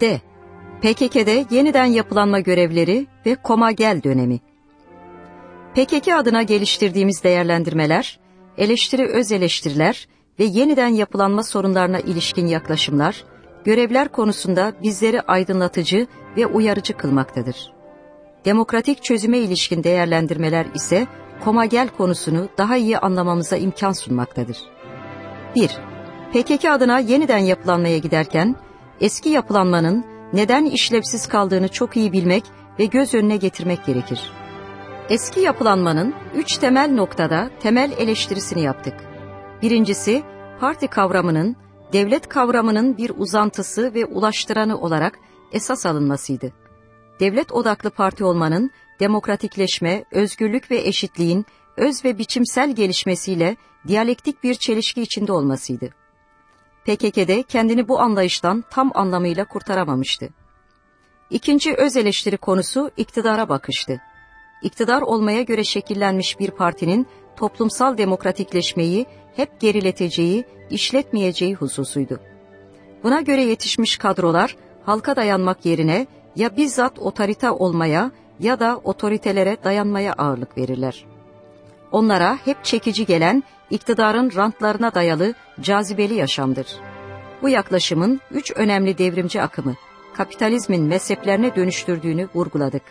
D. PKK'de yeniden yapılanma görevleri ve Komagel dönemi. PKK adına geliştirdiğimiz değerlendirmeler, eleştiri öz eleştiriler ve yeniden yapılanma sorunlarına ilişkin yaklaşımlar, görevler konusunda bizleri aydınlatıcı ve uyarıcı kılmaktadır. Demokratik çözüme ilişkin değerlendirmeler ise Komagel konusunu daha iyi anlamamıza imkan sunmaktadır. 1. PKK adına yeniden yapılanmaya giderken, eski yapılanmanın neden işlevsiz kaldığını çok iyi bilmek ve göz önüne getirmek gerekir. Eski yapılanmanın üç temel noktada temel eleştirisini yaptık. Birincisi, parti kavramının, devlet kavramının bir uzantısı ve ulaştıranı olarak esas alınmasıydı. Devlet odaklı parti olmanın, demokratikleşme, özgürlük ve eşitliğin öz ve biçimsel gelişmesiyle diyalektik bir çelişki içinde olmasıydı. PKK'de kendini bu anlayıştan tam anlamıyla kurtaramamıştı. İkinci öz eleştiri konusu iktidara bakıştı. İktidar olmaya göre şekillenmiş bir partinin toplumsal demokratikleşmeyi hep gerileteceği, işletmeyeceği hususuydu. Buna göre yetişmiş kadrolar halka dayanmak yerine ya bizzat otorite olmaya ya da otoritelere dayanmaya ağırlık verirler. Onlara hep çekici gelen iktidarın rantlarına dayalı cazibeli yaşamdır. Bu yaklaşımın üç önemli devrimci akımı, kapitalizmin mezheplerine dönüştürdüğünü vurguladık.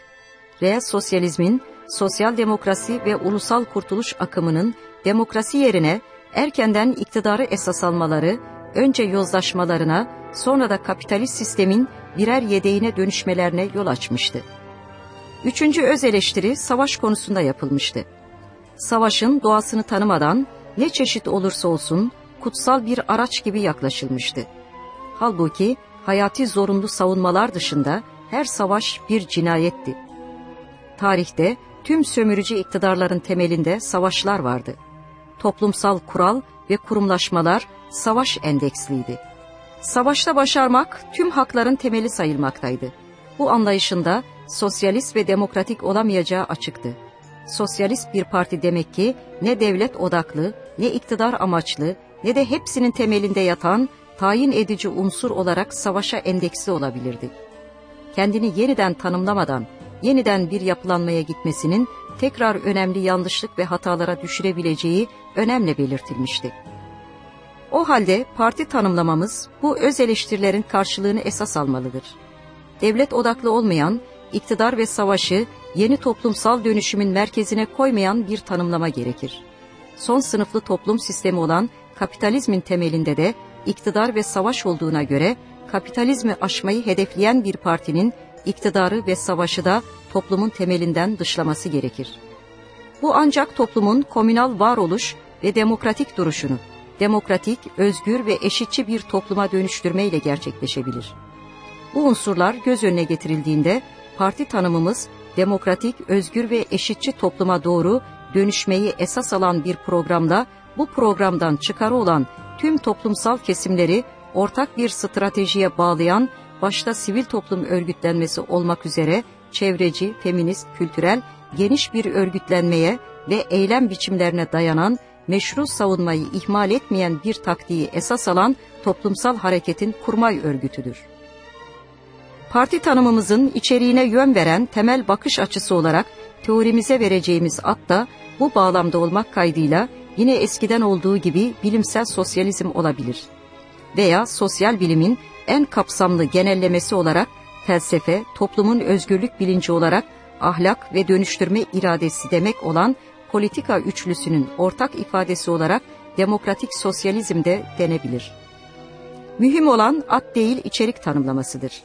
Reel sosyalizmin, sosyal demokrasi ve ulusal kurtuluş akımının demokrasi yerine erkenden iktidarı esas almaları, önce yozlaşmalarına, sonra da kapitalist sistemin birer yedeğine dönüşmelerine yol açmıştı. Üçüncü öz eleştiri savaş konusunda yapılmıştı. Savaşın doğasını tanımadan ne çeşit olursa olsun kutsal bir araç gibi yaklaşılmıştı. Halbuki hayati zorunlu savunmalar dışında her savaş bir cinayetti. Tarihte tüm sömürücü iktidarların temelinde savaşlar vardı. Toplumsal kural ve kurumlaşmalar savaş endeksliydi. Savaşta başarmak tüm hakların temeli sayılmaktaydı. Bu anlayışında sosyalist ve demokratik olamayacağı açıktı. Sosyalist bir parti demek ki ne devlet odaklı, ne iktidar amaçlı, ne de hepsinin temelinde yatan tayin edici unsur olarak savaşa endeksli olabilirdi. Kendini yeniden tanımlamadan yeniden bir yapılanmaya gitmesinin tekrar önemli yanlışlık ve hatalara düşürebileceği önemli belirtilmişti. O halde parti tanımlamamız bu öz eleştirilerin karşılığını esas almalıdır. Devlet odaklı olmayan, iktidar ve savaşı yeni toplumsal dönüşümün merkezine koymayan bir tanımlama gerekir. Son sınıflı toplum sistemi olan kapitalizmin temelinde de iktidar ve savaş olduğuna göre kapitalizmi aşmayı hedefleyen bir partinin iktidarı ve savaşı da toplumun temelinden dışlaması gerekir. Bu ancak toplumun komünal varoluş ve demokratik duruşunu, demokratik, özgür ve eşitçi bir topluma dönüştürmeyle gerçekleşebilir. Bu unsurlar göz önüne getirildiğinde parti tanımımız demokratik, özgür ve eşitçi topluma doğru dönüşmeyi esas alan bir programda bu programdan çıkarı olan tüm toplumsal kesimleri ortak bir stratejiye bağlayan başta sivil toplum örgütlenmesi olmak üzere çevreci, feminist, kültürel geniş bir örgütlenmeye ve eylem biçimlerine dayanan meşru savunmayı ihmal etmeyen bir taktiği esas alan toplumsal hareketin kurmay örgütüdür. Parti tanımımızın içeriğine yön veren temel bakış açısı olarak teorimize vereceğimiz ad da bu bağlamda olmak kaydıyla yine eskiden olduğu gibi bilimsel sosyalizm olabilir. Veya sosyal bilimin en kapsamlı genellemesi olarak felsefe, toplumun özgürlük bilinci olarak ahlak ve dönüştürme iradesi demek olan politika üçlüsünün ortak ifadesi olarak demokratik sosyalizm de denebilir. Mühim olan at değil içerik tanımlamasıdır.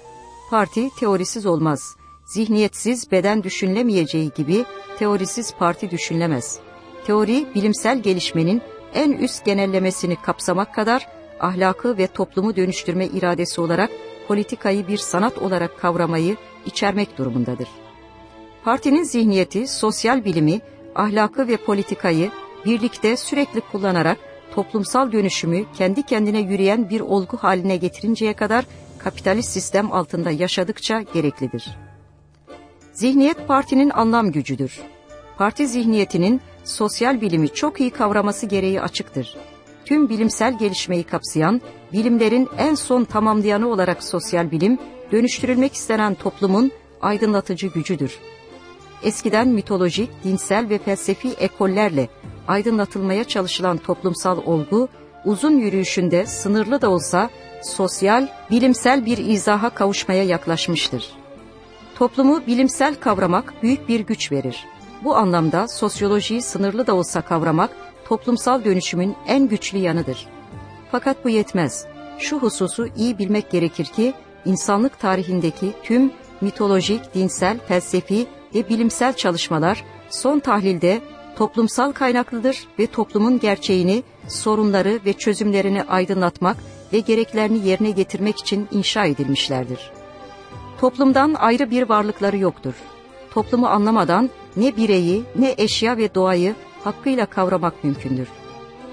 Parti teorisiz olmaz. Zihniyetsiz beden düşünülemeyeceği gibi teorisiz parti düşünülemez. Teori bilimsel gelişmenin en üst genellemesini kapsamak kadar ahlakı ve toplumu dönüştürme iradesi olarak politikayı bir sanat olarak kavramayı içermek durumundadır. Partinin zihniyeti, sosyal bilimi, ahlakı ve politikayı birlikte sürekli kullanarak toplumsal dönüşümü kendi kendine yürüyen bir olgu haline getirinceye kadar kapitalist sistem altında yaşadıkça gereklidir. Zihniyet partinin anlam gücüdür. Parti zihniyetinin sosyal bilimi çok iyi kavraması gereği açıktır tüm bilimsel gelişmeyi kapsayan, bilimlerin en son tamamlayanı olarak sosyal bilim, dönüştürülmek istenen toplumun aydınlatıcı gücüdür. Eskiden mitolojik, dinsel ve felsefi ekollerle aydınlatılmaya çalışılan toplumsal olgu, uzun yürüyüşünde sınırlı da olsa sosyal, bilimsel bir izaha kavuşmaya yaklaşmıştır. Toplumu bilimsel kavramak büyük bir güç verir. Bu anlamda sosyolojiyi sınırlı da olsa kavramak, toplumsal dönüşümün en güçlü yanıdır. Fakat bu yetmez. Şu hususu iyi bilmek gerekir ki, insanlık tarihindeki tüm mitolojik, dinsel, felsefi ve bilimsel çalışmalar son tahlilde toplumsal kaynaklıdır ve toplumun gerçeğini, sorunları ve çözümlerini aydınlatmak ve gereklerini yerine getirmek için inşa edilmişlerdir. Toplumdan ayrı bir varlıkları yoktur. Toplumu anlamadan ne bireyi, ne eşya ve doğayı hakkıyla kavramak mümkündür.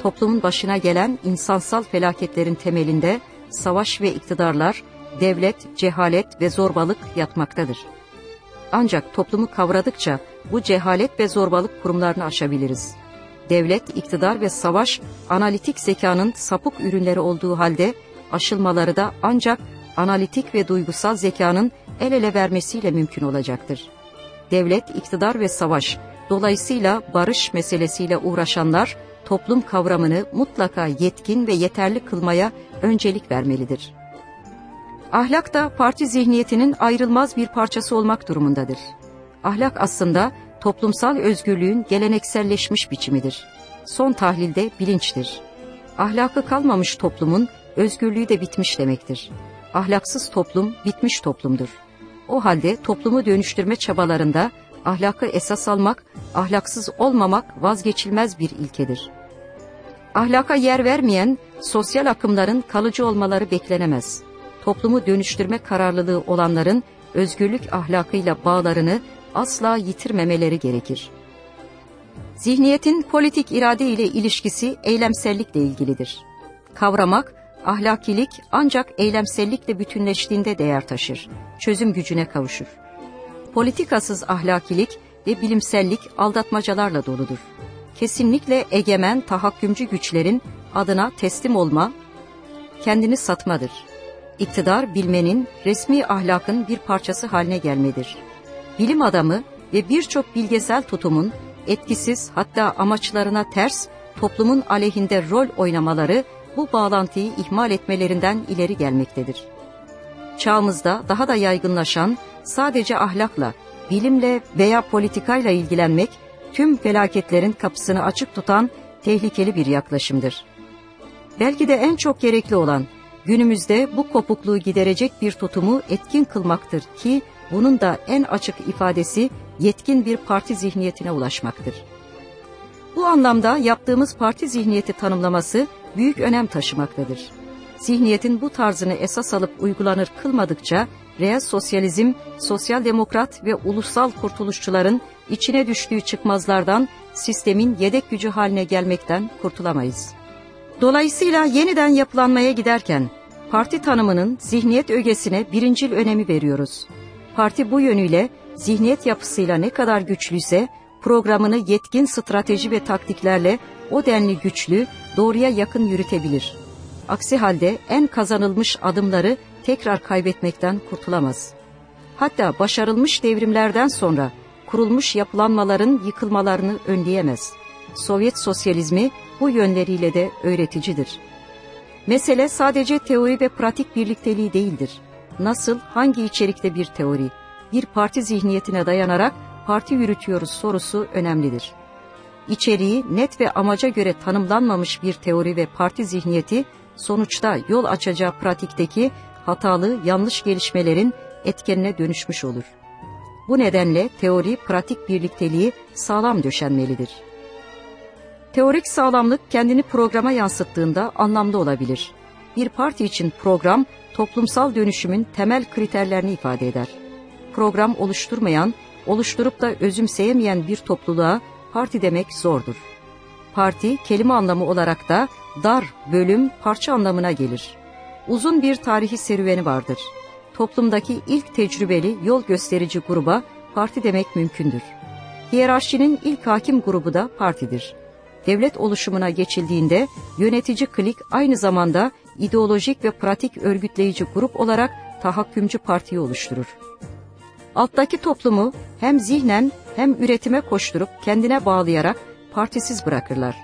Toplumun başına gelen insansal felaketlerin temelinde savaş ve iktidarlar, devlet, cehalet ve zorbalık yatmaktadır. Ancak toplumu kavradıkça bu cehalet ve zorbalık kurumlarını aşabiliriz. Devlet, iktidar ve savaş analitik zekanın sapık ürünleri olduğu halde aşılmaları da ancak analitik ve duygusal zekanın el ele vermesiyle mümkün olacaktır. Devlet, iktidar ve savaş dolayısıyla barış meselesiyle uğraşanlar toplum kavramını mutlaka yetkin ve yeterli kılmaya öncelik vermelidir. Ahlak da parti zihniyetinin ayrılmaz bir parçası olmak durumundadır. Ahlak aslında toplumsal özgürlüğün gelenekselleşmiş biçimidir. Son tahlilde bilinçtir. Ahlakı kalmamış toplumun özgürlüğü de bitmiş demektir. Ahlaksız toplum bitmiş toplumdur. O halde toplumu dönüştürme çabalarında ahlakı esas almak, ahlaksız olmamak vazgeçilmez bir ilkedir. Ahlaka yer vermeyen sosyal akımların kalıcı olmaları beklenemez. Toplumu dönüştürme kararlılığı olanların özgürlük ahlakıyla bağlarını asla yitirmemeleri gerekir. Zihniyetin politik irade ile ilişkisi eylemsellikle ilgilidir. Kavramak, ahlakilik ancak eylemsellikle bütünleştiğinde değer taşır, çözüm gücüne kavuşur. Politikasız ahlakilik ve bilimsellik aldatmacalarla doludur. Kesinlikle egemen tahakkümcü güçlerin adına teslim olma, kendini satmadır. İktidar bilmenin, resmi ahlakın bir parçası haline gelmedir. Bilim adamı ve birçok bilgesel tutumun etkisiz hatta amaçlarına ters toplumun aleyhinde rol oynamaları bu bağlantıyı ihmal etmelerinden ileri gelmektedir. Çağımızda daha da yaygınlaşan sadece ahlakla, bilimle veya politikayla ilgilenmek tüm felaketlerin kapısını açık tutan tehlikeli bir yaklaşımdır. Belki de en çok gerekli olan günümüzde bu kopukluğu giderecek bir tutumu etkin kılmaktır ki bunun da en açık ifadesi yetkin bir parti zihniyetine ulaşmaktır. Bu anlamda yaptığımız parti zihniyeti tanımlaması büyük önem taşımaktadır. Zihniyetin bu tarzını esas alıp uygulanır kılmadıkça reel sosyalizm, sosyal demokrat ve ulusal kurtuluşçuların içine düştüğü çıkmazlardan sistemin yedek gücü haline gelmekten kurtulamayız. Dolayısıyla yeniden yapılanmaya giderken parti tanımının zihniyet ögesine birincil önemi veriyoruz. Parti bu yönüyle zihniyet yapısıyla ne kadar güçlüyse programını yetkin strateji ve taktiklerle o denli güçlü, doğruya yakın yürütebilir. Aksi halde en kazanılmış adımları tekrar kaybetmekten kurtulamaz. Hatta başarılmış devrimlerden sonra kurulmuş yapılanmaların yıkılmalarını önleyemez. Sovyet sosyalizmi bu yönleriyle de öğreticidir. Mesele sadece teori ve pratik birlikteliği değildir. Nasıl, hangi içerikte bir teori, bir parti zihniyetine dayanarak parti yürütüyoruz sorusu önemlidir. İçeriği net ve amaca göre tanımlanmamış bir teori ve parti zihniyeti sonuçta yol açacağı pratikteki hatalı, yanlış gelişmelerin etkenine dönüşmüş olur. Bu nedenle teori, pratik birlikteliği sağlam döşenmelidir. Teorik sağlamlık kendini programa yansıttığında anlamlı olabilir. Bir parti için program, toplumsal dönüşümün temel kriterlerini ifade eder. Program oluşturmayan, oluşturup da özümseyemeyen bir topluluğa parti demek zordur. Parti kelime anlamı olarak da dar, bölüm, parça anlamına gelir. Uzun bir tarihi serüveni vardır. Toplumdaki ilk tecrübeli yol gösterici gruba parti demek mümkündür. Hiyerarşinin ilk hakim grubu da partidir. devlet oluşumuna geçildiğinde yönetici klik aynı zamanda ideolojik ve pratik örgütleyici grup olarak tahakkümcü partiyi oluşturur. Alttaki toplumu hem zihnen hem üretime koşturup kendine bağlayarak partisiz bırakırlar.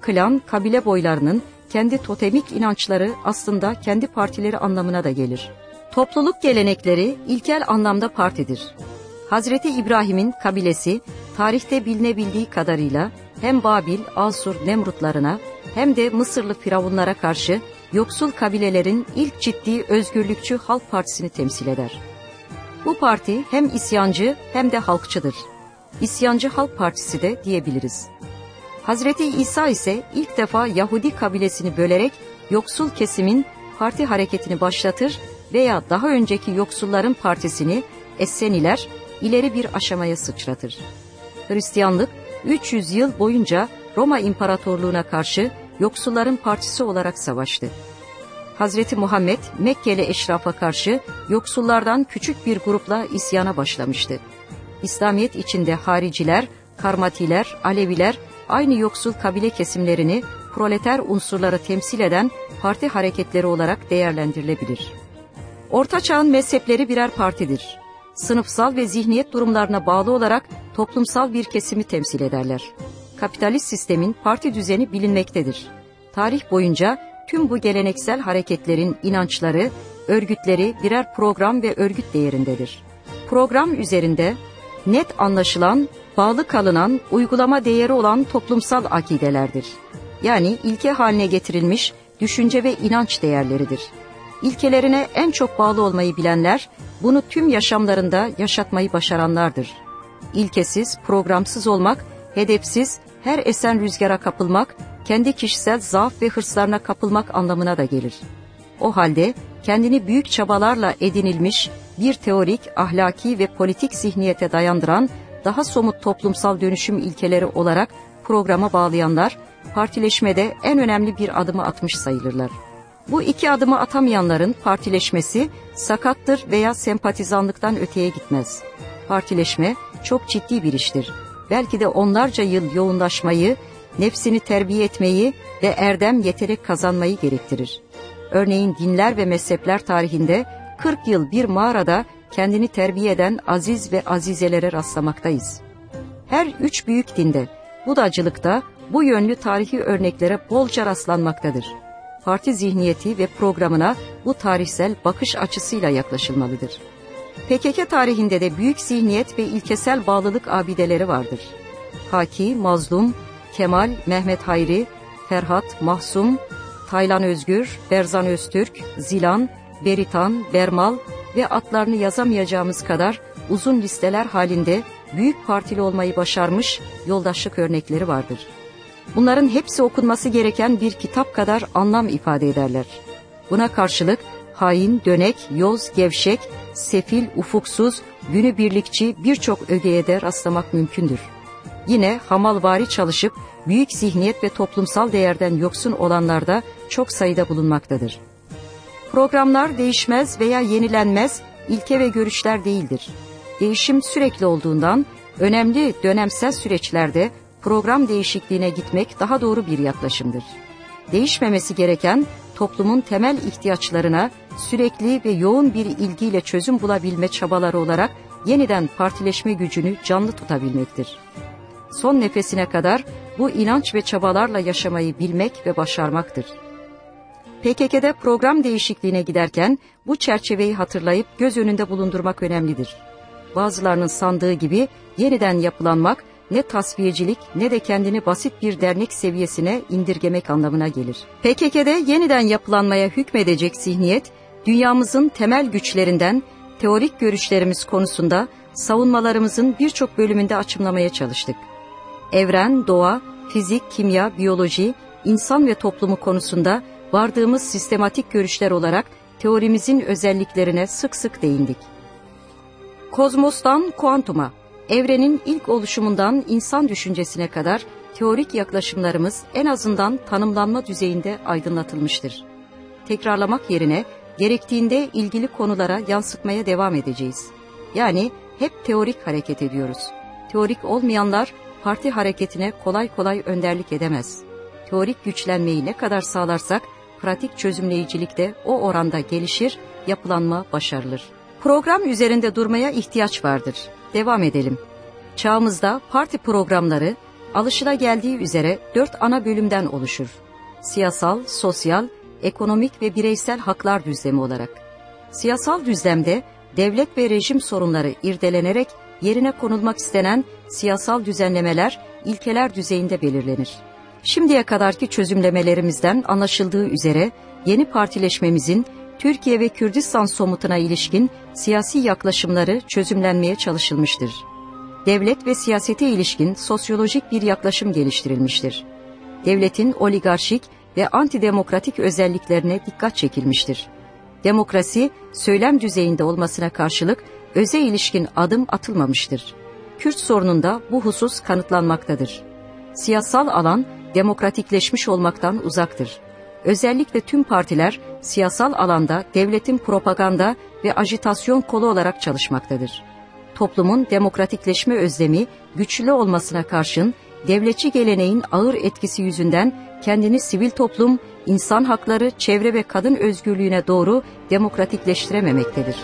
Klan, kabile boylarının kendi totemik inançları aslında kendi partileri anlamına da gelir. Topluluk gelenekleri ilkel anlamda partidir. Hazreti İbrahim'in kabilesi tarihte bilinebildiği kadarıyla hem Babil, Asur, Nemrutlarına hem de Mısırlı firavunlara karşı yoksul kabilelerin ilk ciddi özgürlükçü halk partisini temsil eder. Bu parti hem isyancı hem de halkçıdır. İsyancı Halk Partisi de diyebiliriz. Hazreti İsa ise ilk defa Yahudi kabilesini bölerek yoksul kesimin parti hareketini başlatır veya daha önceki yoksulların partisini Esseniler ileri bir aşamaya sıçratır. Hristiyanlık 300 yıl boyunca Roma İmparatorluğu'na karşı yoksulların partisi olarak savaştı. Hazreti Muhammed Mekkeli eşrafa karşı yoksullardan küçük bir grupla isyana başlamıştı. İslamiyet içinde hariciler, karmatiler, aleviler aynı yoksul kabile kesimlerini proleter unsurları temsil eden parti hareketleri olarak değerlendirilebilir. Orta çağın mezhepleri birer partidir. Sınıfsal ve zihniyet durumlarına bağlı olarak toplumsal bir kesimi temsil ederler. Kapitalist sistemin parti düzeni bilinmektedir. Tarih boyunca tüm bu geleneksel hareketlerin inançları, örgütleri birer program ve örgüt değerindedir. Program üzerinde net anlaşılan, bağlı kalınan, uygulama değeri olan toplumsal akidelerdir. Yani ilke haline getirilmiş düşünce ve inanç değerleridir. İlkelerine en çok bağlı olmayı bilenler, bunu tüm yaşamlarında yaşatmayı başaranlardır. İlkesiz, programsız olmak, hedefsiz, her esen rüzgara kapılmak, kendi kişisel zaaf ve hırslarına kapılmak anlamına da gelir. O halde kendini büyük çabalarla edinilmiş bir teorik, ahlaki ve politik zihniyete dayandıran daha somut toplumsal dönüşüm ilkeleri olarak programa bağlayanlar, partileşmede en önemli bir adımı atmış sayılırlar. Bu iki adımı atamayanların partileşmesi sakattır veya sempatizanlıktan öteye gitmez. Partileşme çok ciddi bir iştir. Belki de onlarca yıl yoğunlaşmayı, nefsini terbiye etmeyi ve erdem yeterek kazanmayı gerektirir. Örneğin dinler ve mezhepler tarihinde 40 yıl bir mağarada kendini terbiye eden aziz ve azizelere rastlamaktayız. Her üç büyük dinde, Budacılıkta bu yönlü tarihi örneklere bolca rastlanmaktadır. Parti zihniyeti ve programına bu tarihsel bakış açısıyla yaklaşılmalıdır. PKK tarihinde de büyük zihniyet ve ilkesel bağlılık abideleri vardır. Haki, Mazlum, Kemal, Mehmet Hayri, Ferhat, Mahsum, Taylan Özgür, Berzan Öztürk, Zilan, Beritan, Bermal ve atlarını yazamayacağımız kadar uzun listeler halinde büyük partili olmayı başarmış yoldaşlık örnekleri vardır. Bunların hepsi okunması gereken bir kitap kadar anlam ifade ederler. Buna karşılık hain, dönek, yoz, gevşek, sefil, ufuksuz, günübirlikçi birçok ögeye de rastlamak mümkündür. Yine hamalvari çalışıp büyük zihniyet ve toplumsal değerden yoksun olanlarda çok sayıda bulunmaktadır. Programlar değişmez veya yenilenmez ilke ve görüşler değildir. Değişim sürekli olduğundan önemli dönemsel süreçlerde program değişikliğine gitmek daha doğru bir yaklaşımdır. Değişmemesi gereken toplumun temel ihtiyaçlarına sürekli ve yoğun bir ilgiyle çözüm bulabilme çabaları olarak yeniden partileşme gücünü canlı tutabilmektir. Son nefesine kadar bu inanç ve çabalarla yaşamayı bilmek ve başarmaktır. PKK'de program değişikliğine giderken bu çerçeveyi hatırlayıp göz önünde bulundurmak önemlidir. Bazılarının sandığı gibi yeniden yapılanmak ne tasfiyecilik ne de kendini basit bir dernek seviyesine indirgemek anlamına gelir. PKK'de yeniden yapılanmaya hükmedecek zihniyet, dünyamızın temel güçlerinden teorik görüşlerimiz konusunda savunmalarımızın birçok bölümünde açımlamaya çalıştık. Evren, doğa, fizik, kimya, biyoloji, insan ve toplumu konusunda vardığımız sistematik görüşler olarak teorimizin özelliklerine sık sık değindik. Kozmostan kuantuma, evrenin ilk oluşumundan insan düşüncesine kadar teorik yaklaşımlarımız en azından tanımlanma düzeyinde aydınlatılmıştır. Tekrarlamak yerine gerektiğinde ilgili konulara yansıtmaya devam edeceğiz. Yani hep teorik hareket ediyoruz. Teorik olmayanlar parti hareketine kolay kolay önderlik edemez. Teorik güçlenmeyi ne kadar sağlarsak pratik çözümleyicilik de o oranda gelişir, yapılanma başarılır. Program üzerinde durmaya ihtiyaç vardır. Devam edelim. Çağımızda parti programları alışılageldiği üzere dört ana bölümden oluşur. Siyasal, sosyal, ekonomik ve bireysel haklar düzlemi olarak. Siyasal düzlemde devlet ve rejim sorunları irdelenerek yerine konulmak istenen siyasal düzenlemeler ilkeler düzeyinde belirlenir. Şimdiye kadarki çözümlemelerimizden anlaşıldığı üzere yeni partileşmemizin Türkiye ve Kürdistan somutuna ilişkin siyasi yaklaşımları çözümlenmeye çalışılmıştır. Devlet ve siyasete ilişkin sosyolojik bir yaklaşım geliştirilmiştir. Devletin oligarşik ve antidemokratik özelliklerine dikkat çekilmiştir. Demokrasi söylem düzeyinde olmasına karşılık öze ilişkin adım atılmamıştır. Kürt sorununda bu husus kanıtlanmaktadır. Siyasal alan demokratikleşmiş olmaktan uzaktır. Özellikle tüm partiler siyasal alanda devletin propaganda ve ajitasyon kolu olarak çalışmaktadır. Toplumun demokratikleşme özlemi güçlü olmasına karşın devletçi geleneğin ağır etkisi yüzünden kendini sivil toplum, insan hakları, çevre ve kadın özgürlüğüne doğru demokratikleştirememektedir.